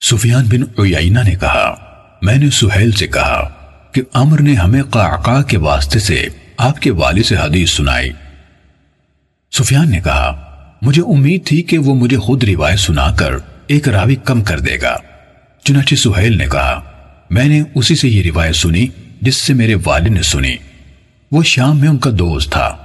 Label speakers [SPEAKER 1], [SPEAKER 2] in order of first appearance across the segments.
[SPEAKER 1] سفیان بن عیینہ نے کہا، میں نے سہیل سے کہا کہ عمر نے ہمیں قعقاع کے واسطے سے آپ کے والد سے حدیث سنائی۔ سفیان نے کہا، مجھے امید تھی کہ وہ مجھے خود روایت سنا کر ایک راوی کم کر دے گا۔ چنانچہ سہیل نے کہا، میں نے اسی سے یہ روایت سنی جس سے میرے والد نے سنی۔ وہ شام میں ان کا دوست تھا۔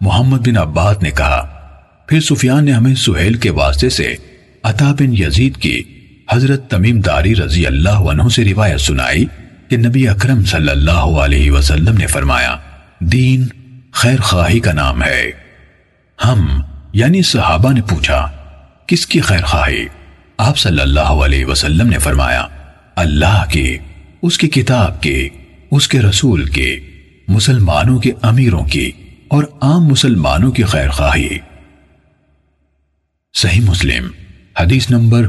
[SPEAKER 1] محمد بن عباد نے کہا، پھر سفیان نے ہمیں سہیل کے واسطے سے عطا بن یزید کی حضرت تمیم داری رضی اللہ عنہ سے روایت سنائی کہ نبی اکرم صلی اللہ علیہ وسلم نے فرمایا، دین خیر خواہی کا نام ہے۔ ہم یعنی صحابہ نے پوچھا، کس کی خیر خواہی؟ آپ صلی اللہ علیہ وسلم نے فرمایا، اللہ کی اس کی کتاب کی اس کے رسول کی مسلمانوں کے امیروں کی اور عام مسلمانوں کی خیر خواہی۔ صحیح مسلم، حدیث نمبر